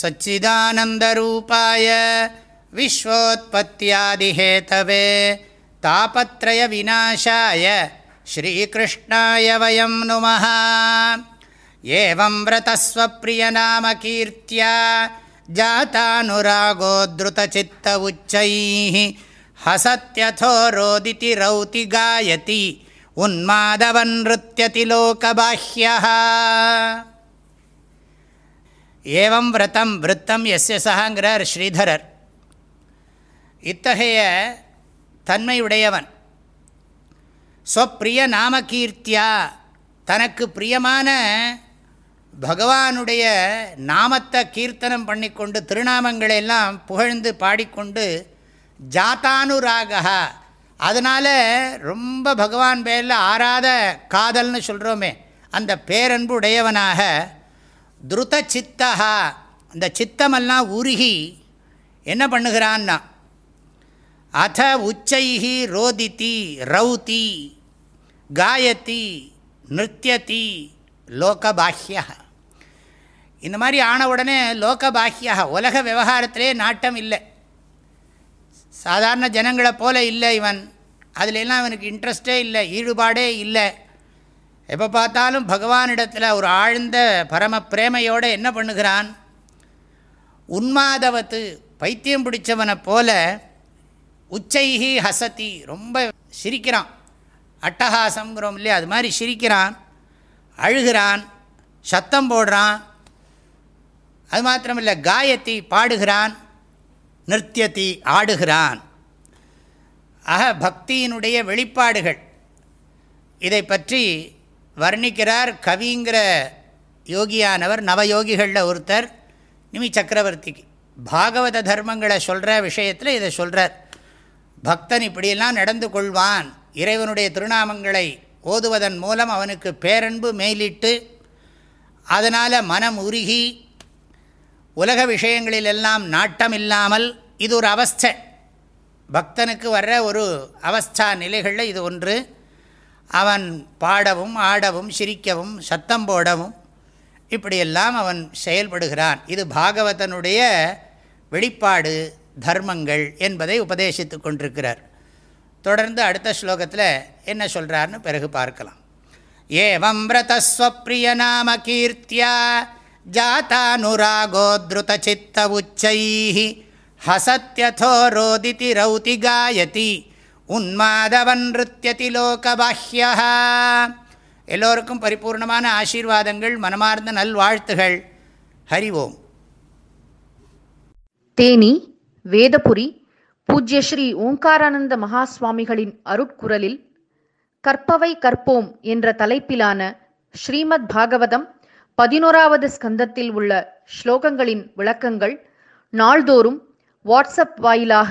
सच्चिदानन्दरूपाय विश्वोत्पत्त्यादिहेतवे तापत्रयविनाशाय श्रीकृष्णाय वयं नुमः। एवं व्रतस्वप्रियनामकीर्त्या जातानुरागो द्रुतचित्त उच्चैः हसत्यथो रोदिति रौति गायति उन्मादवन्नृत्यति लोकबाह्यः ஏவம் விரதம் விரத்தம் எஸ்ய சகாங்கிறார் ஸ்ரீதரர். இத்தகைய தன்மையுடையவன். ஸ்வப்பிரிய நாமகீர்த்தியா தனக்கு பிரியமான பகவானுடைய நாமத்தை கீர்த்தனம் பண்ணிக்கொண்டு திருநாமங்களெல்லாம் புகழ்ந்து பாடிக்கொண்டு ஜாத்தானுராகா அதனால் ரொம்ப பகவான் பேரில் ஆறாத காதல்னு சொல்கிறோமே அந்த பேரன்பு உடையவனாக துருத சித்தா அந்த சித்தமெல்லாம் உருகி என்ன பண்ணுகிறான்னா அத உச்சைஹி ரோதித்தி ரௌதி காயத்தி நிருத்தியதி லோகபாஹ்யா இந்த மாதிரி ஆன உடனே லோகபாஹ்யா உலக விவகாரத்திலே நாட்டம் இல்லை. சாதாரண ஜனங்களை போல இல்லை இவன். அதிலெல்லாம் இவனுக்கு இன்ட்ரெஸ்டே இல்லை ஈடுபாடே இல்லை. எப்போ பார்த்தாலும் பகவானிடத்தில் ஒரு ஆழ்ந்த பரம பிரேமையோடு என்ன பண்ணுகிறான்? உன்மாதவத்து பைத்தியம் பிடிச்சவனை போல உச்சைகி ஹசதி ரொம்ப சிரிக்கிறான். அட்டகாசங்கிறோம் இல்லையா? அது மாதிரி சிரிக்கிறான் அழுகிறான் சத்தம் போடுறான். அது மாத்திரமில்லை காயத்தி பாடுகிறான் நிறுத்தியத்தி ஆடுகிறான். ஆக பக்தியினுடைய வெளிப்பாடுகள். இதை பற்றி வர்ணிக்கிறார் கவிங்கிற யோகியானவர் நவயோகிகளில் ஒருத்தர் நிமி சக்கரவர்த்திக்கு பாகவத தர்மங்களை சொல்கிற விஷயத்தில் இதை சொல்கிறார் பக்தன் இப்படியெல்லாம் நடந்து கொள்வான். இறைவனுடைய திருநாமங்களை ஓதுவதன் மூலம் அவனுக்கு பேரன்பு மேலிட்டு அதனால் மனம் உருகி உலக விஷயங்களிலெல்லாம் நாட்டம் இல்லாமல் இது ஒரு அவஸ்தை. பக்தனுக்கு வர்ற ஒரு அவஸ்தா நிலைகளில் இது ஒன்று. அவன் பாடவும் ஆடவும் சிரிக்கவும் சத்தம் போடவும் இப்படியெல்லாம் அவன் செயல்படுகிறான். இது பாகவதனுடைய வெளிப்பாடு தர்மங்கள் என்பதை உபதேசித்து கொண்டிருக்கிறார். தொடர்ந்து அடுத்த ஸ்லோகத்தில் என்ன சொல்கிறார்னு பிறகு பார்க்கலாம். ஏவம் விரதஸ்வப்பிரிய நாம கீர்த்தியா ஜாத்தானுராகோத்ருதச்சித்த உச்சை ஹசத்யதோ ரோதிதி ரௌதி காயதி. உன்மாதவன் நிருத்தியதி லோகபாஹ்யா எல்லோருக்கும் பரிபூர்ணமான ஆசீர்வாதங்கள் மனமார்ந்த நல்வாழ்த்துகள். ஹரி ஓம். தேனி வேதபுரி பூஜ்ய ஸ்ரீ ஓங்காரானந்த மகா சுவாமிகளின் அருட்குரலில் கற்பவை கற்போம் என்ற தலைப்பிலான ஸ்ரீமத் பாகவதம் பதினோராவது ஸ்கந்தத்தில் உள்ள ஸ்லோகங்களின் விளக்கங்கள் நாள்தோறும் வாட்ஸ்அப் வாயிலாக